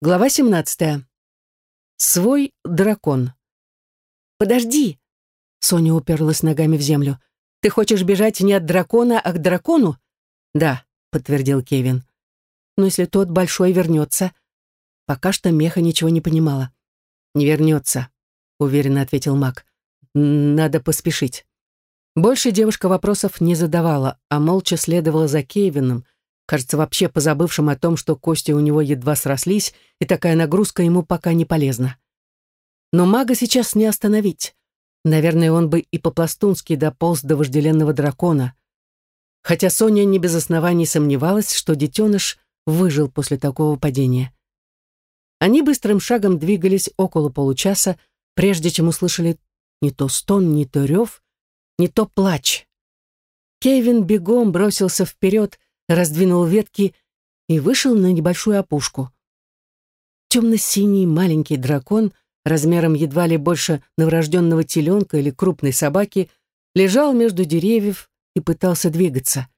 Глава 17. Свой дракон. «Подожди!» Соня уперлась ногами в землю. «Ты хочешь бежать не от дракона, а к дракону?» «Да», — подтвердил Кевин. «Но если тот большой вернется...» Пока что Меха ничего не понимала. «Не вернется», — уверенно ответил маг. «Надо поспешить». Больше девушка вопросов не задавала, а молча следовала за Кевином, кажется, вообще позабывшим о том, что кости у него едва срослись, и такая нагрузка ему пока не полезна. Но мага сейчас не остановить. Наверное, он бы и по-пластунски дополз до вожделенного дракона. Хотя Соня не без оснований сомневалась, что детеныш выжил после такого падения. Они быстрым шагом двигались около получаса, прежде чем услышали не то стон, не то рев, не то плач. Кевин бегом бросился вперед, раздвинул ветки и вышел на небольшую опушку. Темно-синий маленький дракон, размером едва ли больше новорожденного теленка или крупной собаки, лежал между деревьев и пытался двигаться.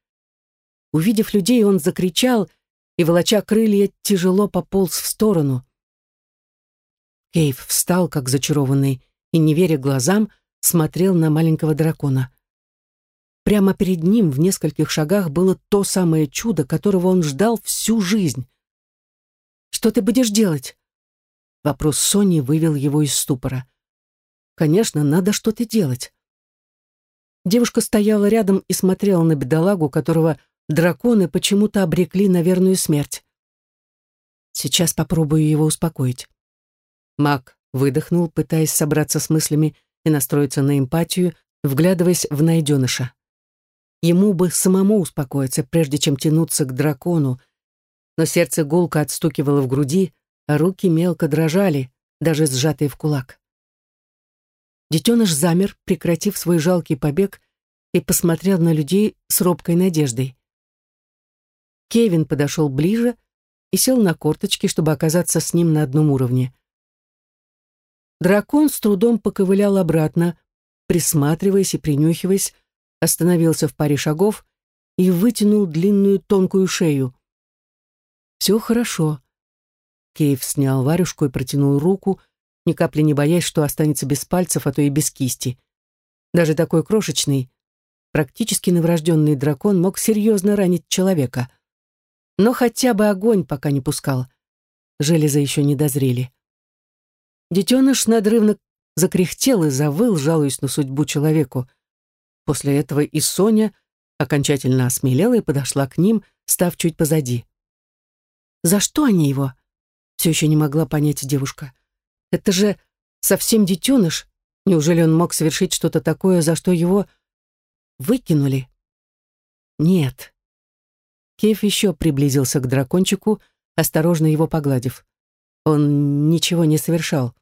Увидев людей, он закричал и, волоча крылья, тяжело пополз в сторону. Кейв встал, как зачарованный, и, не веря глазам, смотрел на маленького дракона. Прямо перед ним в нескольких шагах было то самое чудо, которого он ждал всю жизнь. «Что ты будешь делать?» Вопрос Сони вывел его из ступора. «Конечно, надо что-то делать». Девушка стояла рядом и смотрела на бедолагу, которого драконы почему-то обрекли на верную смерть. Сейчас попробую его успокоить. Маг выдохнул, пытаясь собраться с мыслями и настроиться на эмпатию, вглядываясь в найденыша. Ему бы самому успокоиться, прежде чем тянуться к дракону, но сердце гулко отстукивало в груди, а руки мелко дрожали, даже сжатые в кулак. Детеныш замер, прекратив свой жалкий побег, и посмотрел на людей с робкой надеждой. Кевин подошел ближе и сел на корточки, чтобы оказаться с ним на одном уровне. Дракон с трудом поковылял обратно, присматриваясь и принюхиваясь, остановился в паре шагов и вытянул длинную тонкую шею. «Все хорошо». Кейв снял варежку и протянул руку, ни капли не боясь, что останется без пальцев, а то и без кисти. Даже такой крошечный, практически новорожденный дракон мог серьезно ранить человека. Но хотя бы огонь пока не пускал. Железы еще не дозрели. Детеныш надрывно закряхтел и завыл, жалуясь на судьбу человеку. После этого и Соня окончательно осмелела и подошла к ним, став чуть позади. «За что они его?» Все еще не могла понять девушка. «Это же совсем детеныш. Неужели он мог совершить что-то такое, за что его выкинули?» «Нет». Кейф еще приблизился к дракончику, осторожно его погладив. Он ничего не совершал.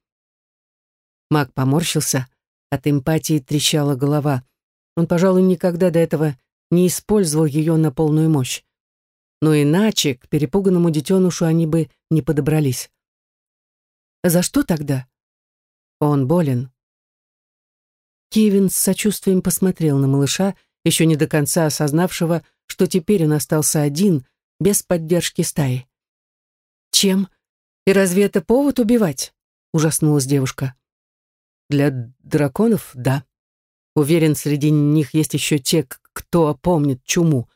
Маг поморщился, от эмпатии трещала голова — он, пожалуй, никогда до этого не использовал ее на полную мощь. Но иначе к перепуганному детенышу они бы не подобрались. За что тогда? Он болен. Кевин с сочувствием посмотрел на малыша, еще не до конца осознавшего, что теперь он остался один, без поддержки стаи. «Чем? И разве это повод убивать?» — ужаснулась девушка. «Для драконов — да», Уверен, среди них есть еще те, кто помнит чуму.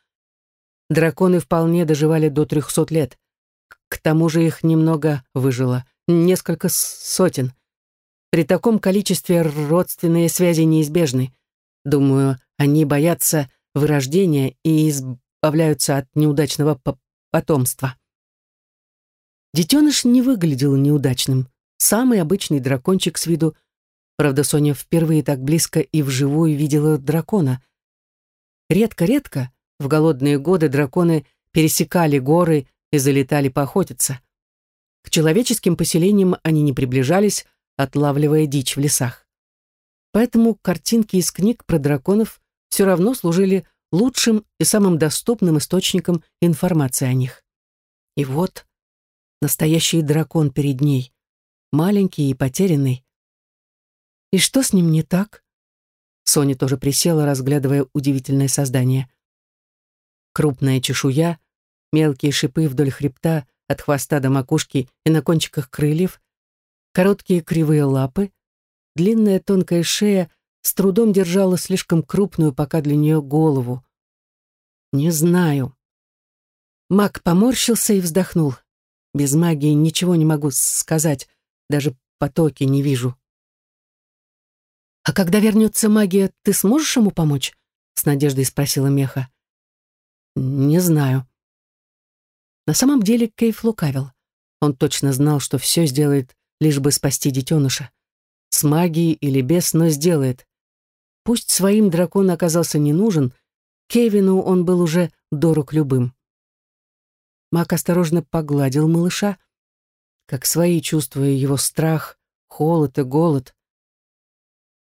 Драконы вполне доживали до трехсот лет. К тому же их немного выжило, несколько сотен. При таком количестве родственные связи неизбежны. Думаю, они боятся вырождения и избавляются от неудачного потомства. Детеныш не выглядел неудачным. Самый обычный дракончик с виду Правда, Соня впервые так близко и вживую видела дракона. Редко-редко в голодные годы драконы пересекали горы и залетали поохотиться. К человеческим поселениям они не приближались, отлавливая дичь в лесах. Поэтому картинки из книг про драконов все равно служили лучшим и самым доступным источником информации о них. И вот настоящий дракон перед ней, маленький и потерянный, и что с ним не так? Соня тоже присела, разглядывая удивительное создание. Крупная чешуя, мелкие шипы вдоль хребта, от хвоста до макушки и на кончиках крыльев, короткие кривые лапы, длинная тонкая шея с трудом держала слишком крупную пока для нее голову. Не знаю. Маг поморщился и вздохнул. Без магии ничего не могу сказать, даже потоки не вижу. «А когда вернется магия, ты сможешь ему помочь?» — с надеждой спросила Меха. «Не знаю». На самом деле Кейф лукавил. Он точно знал, что все сделает, лишь бы спасти детеныша. С магией или без, но сделает. Пусть своим дракон оказался не нужен, Кевину он был уже дорог любым. Мак осторожно погладил малыша, как свои чувствуя его страх, холод и голод.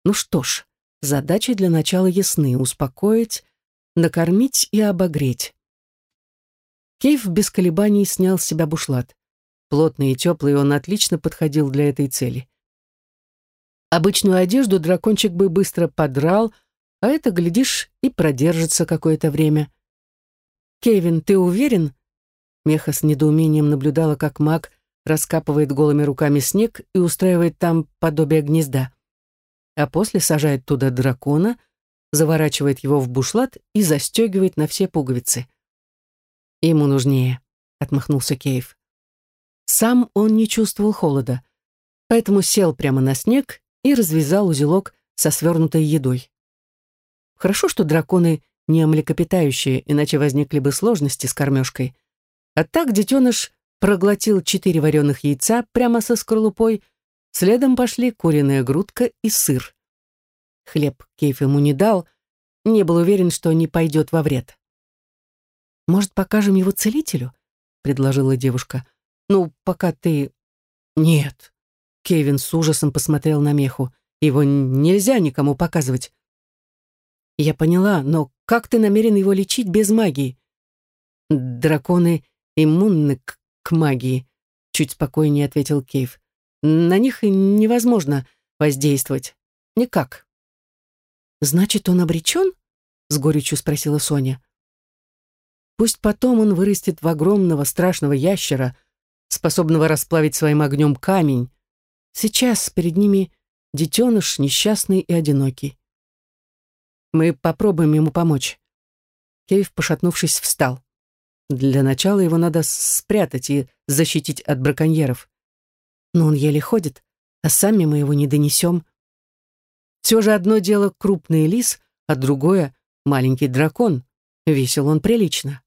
Ну что ж, задачи для начала ясны — успокоить, накормить и обогреть. Кейв без колебаний снял с себя бушлат. Плотный и теплый он отлично подходил для этой цели. Обычную одежду дракончик бы быстро подрал, а это, глядишь, и продержится какое-то время. «Кевин, ты уверен?» Меха с недоумением наблюдала, как маг раскапывает голыми руками снег и устраивает там подобие гнезда. А после сажает туда дракона, заворачивает его в бушлат и застегивает на все пуговицы. «Ему нужнее», — отмахнулся Кейв. Сам он не чувствовал холода, поэтому сел прямо на снег и развязал узелок со свернутой едой. Хорошо, что драконы не млекопитающие, иначе возникли бы сложности с кормежкой. А так детеныш проглотил четыре вареных яйца прямо со скорлупой, следом пошли куриная грудка и сыр. Хлеб Кейф ему не дал, не был уверен, что не пойдет во вред. «Может, покажем его целителю?» — предложила девушка. «Ну, пока ты...» «Нет». Кевин с ужасом посмотрел на меху. «Его нельзя никому показывать. Я поняла, но как ты намерен его лечить без магии? Драконы иммунны к, к магии, чуть спокойнее ответил Кейв. На них невозможно воздействовать. Никак. Значит, он обречен? С горечью спросила Соня. Пусть потом он вырастет в огромного страшного ящера, способного расплавить своим огнем камень. Сейчас перед ними детеныш несчастный и одинокий. Мы попробуем ему помочь». Кейв, пошатнувшись, встал. Для начала его надо спрятать и защитить от браконьеров. Но он еле ходит, а сами мы его не донесем. Все же одно дело крупный лис, а другое — маленький дракон. Весил он прилично.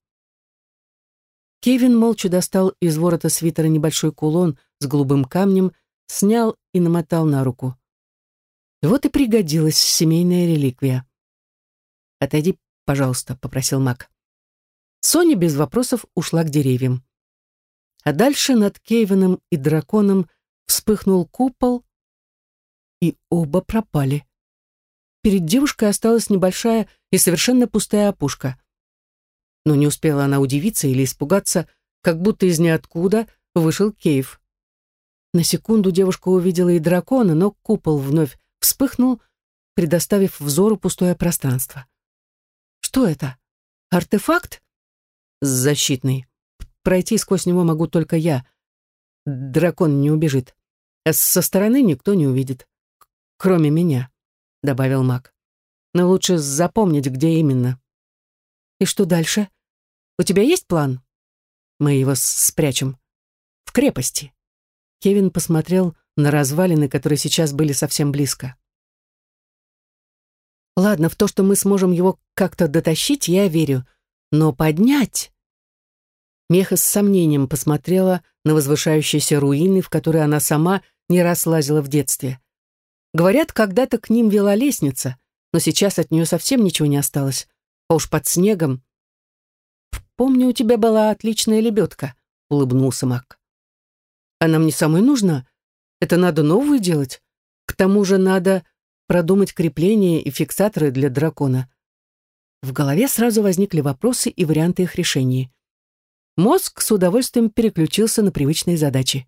Кевин молча достал из ворота свитера небольшой кулон с голубым камнем, снял и намотал на руку. Вот и пригодилась семейная реликвия. «Отойди, пожалуйста», — попросил Мак. Соня без вопросов ушла к деревьям. А дальше над Кейвеном и драконом вспыхнул купол, и оба пропали. Перед девушкой осталась небольшая и совершенно пустая опушка. Но не успела она удивиться или испугаться, как будто из ниоткуда вышел Кейв. На секунду девушка увидела и дракона, но купол вновь вспыхнул, предоставив взору пустое пространство. Что это? Артефакт? Защитный. Пройти сквозь него могу только я. Дракон не убежит. А со стороны никто не увидит. Кроме меня, добавил маг. Но лучше запомнить, где именно. И что дальше? У тебя есть план? Мы его спрячем. В крепости. Кевин посмотрел на развалины, которые сейчас были совсем близко. Ладно, в то, что мы сможем его как-то дотащить, я верю. Но поднять... Меха с сомнением посмотрела на возвышающиеся руины, в которые она сама не раз лазила в детстве. Говорят, когда-то к ним вела лестница, но сейчас от нее совсем ничего не осталось. А уж под снегом... «Помню, у тебя была отличная лебедка», — улыбнулся Мак. «Она мне самой нужна. Это надо новую делать. К тому же надо продумать крепления и фиксаторы для дракона. В голове сразу возникли вопросы и варианты их решения. Мозг с удовольствием переключился на привычные задачи.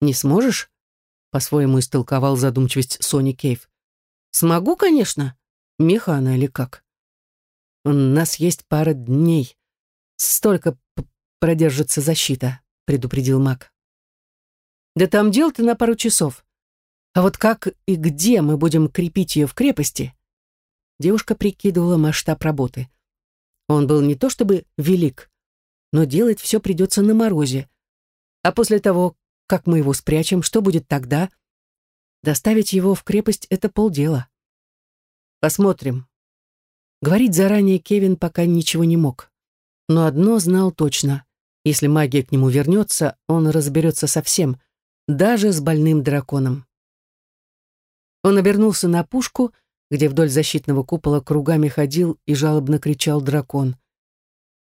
«Не сможешь?» — по-своему истолковал задумчивость Сони Кейв. «Смогу, конечно. Меха она или как? У нас есть пара дней. Столько продержится защита», предупредил маг. Да там дел-то на пару часов. А вот как и где мы будем крепить ее в крепости? Девушка прикидывала масштаб работы. Он был не то чтобы велик, но делать все придется на морозе. А после того, как мы его спрячем, что будет тогда? Доставить его в крепость — это полдела. Посмотрим. Говорить заранее Кевин пока ничего не мог. Но одно знал точно. Если магия к нему вернется, он разберется со всем, даже с больным драконом. Он обернулся на пушку, где вдоль защитного купола кругами ходил и жалобно кричал дракон.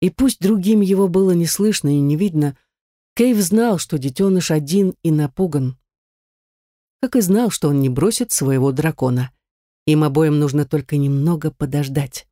И пусть другим его было не слышно и не видно, Кейв знал, что детеныш один и напуган. Как и знал, что он не бросит своего дракона. Им обоим нужно только немного подождать.